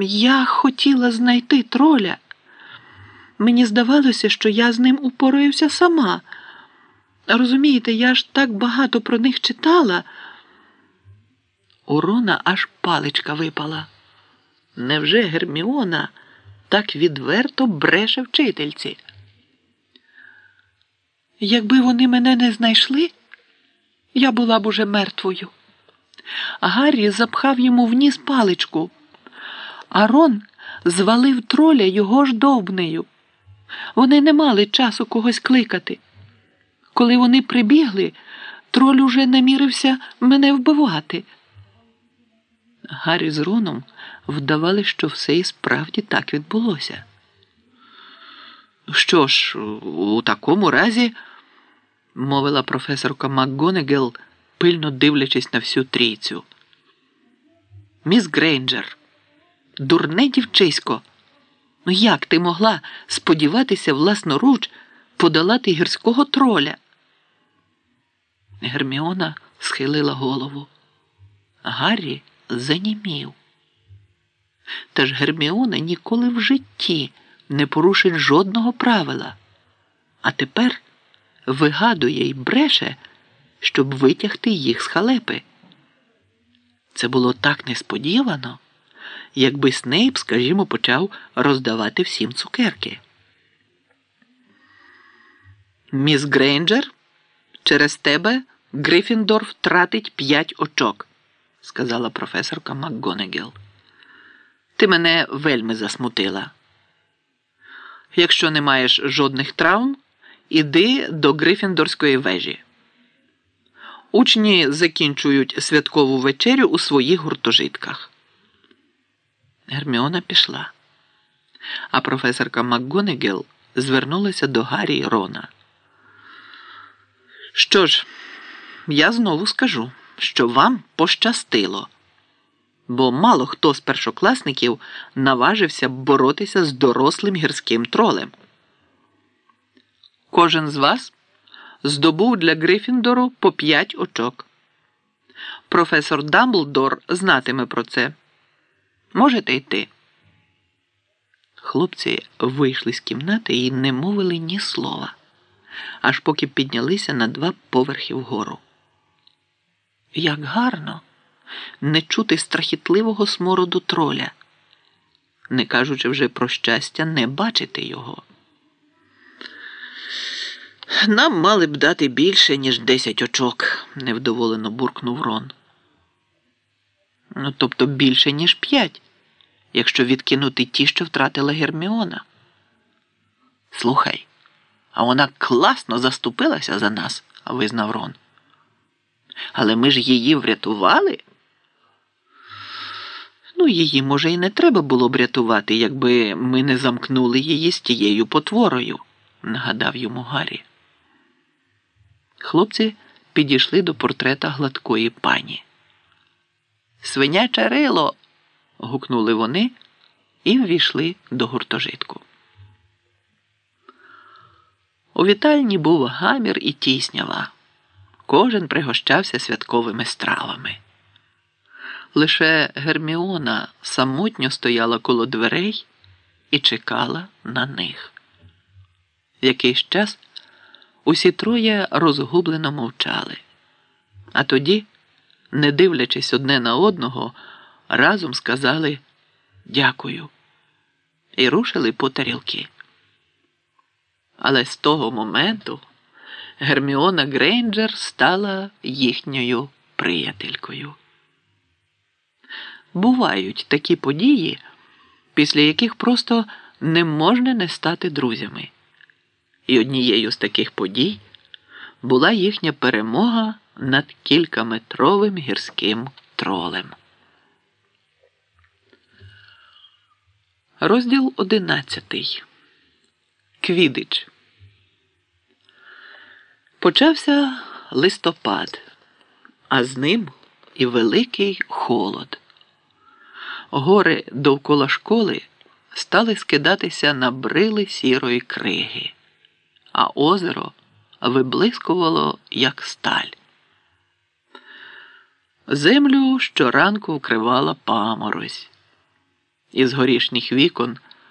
Я хотіла знайти троля. Мені здавалося, що я з ним упораюся сама. Розумієте, я ж так багато про них читала. У Рона аж паличка випала. Невже Герміона так відверто бреше вчительці? Якби вони мене не знайшли, я була б уже мертвою. Гаррі запхав йому в ніс паличку, а Рон звалив троля його ж довбнею. Вони не мали часу когось кликати. Коли вони прибігли, троль уже намірився мене вбивати. Гаррі з Роном вдавали, що все і справді так відбулося. Що ж, у такому разі, мовила професорка МакГонегел, пильно дивлячись на всю трійцю. Міс Грейнджер, дурне дівчисько, ну як ти могла сподіватися власноруч подолати гірського троля? Герміона схилила голову. Гаррі занімів. Та ж Герміона ніколи в житті не порушить жодного правила, а тепер вигадує й бреше, щоб витягти їх з халепи. Це було так несподівано, якби Снейп, скажімо, почав роздавати всім цукерки. Міс Грейнджер, через тебе Грифіндор втратить п'ять очок, сказала професорка МакГонегел. Ти мене вельми засмутила. Якщо не маєш жодних травм, іди до Грифіндорської вежі. Учні закінчують святкову вечерю у своїх гуртожитках. Герміона пішла, а професорка МакГонегел звернулася до Гаррі Рона. Що ж, я знову скажу, що вам пощастило, бо мало хто з першокласників наважився боротися з дорослим гірським тролем. Кожен з вас здобув для Грифіндору по п'ять очок. Професор Дамблдор знатиме про це. Можете йти. Хлопці вийшли з кімнати і не мовили ні слова, аж поки піднялися на два поверхи вгору. Як гарно не чути страхітливого смороду троля, не кажучи вже про щастя, не бачити його. Нам мали б дати більше, ніж десять очок, невдоволено буркнув Рон. Ну, тобто більше, ніж п'ять, якщо відкинути ті, що втратила Герміона. Слухай, а вона класно заступилася за нас, визнав Рон. Але ми ж її врятували. Ну, її, може, і не треба було б рятувати, якби ми не замкнули її з тією потворою, нагадав йому Гаррі. Хлопці підійшли до портрета гладкої пані. Свиняче рило. гукнули вони і ввійшли до гуртожитку. У вітальні був гамір і тіснява. Кожен пригощався святковими стравами. Лише Герміона самотньо стояла коло дверей і чекала на них. Якийсь час усі троє розгублено мовчали, а тоді, не дивлячись одне на одного, разом сказали дякую і рушили по тарілки. Але з того моменту Герміона Грейнджер стала їхньою приятелькою. Бувають такі події, після яких просто не можна не стати друзями. І однією з таких подій була їхня перемога над кількаметровим гірським тролем. Розділ одинадцятий. Квідич. Почався листопад, а з ним і великий холод. Гори довкола школи стали скидатися на брили сірої криги, а озеро виблискувало, як сталь. Землю щоранку вкривала паморозь. Із горішніх вікон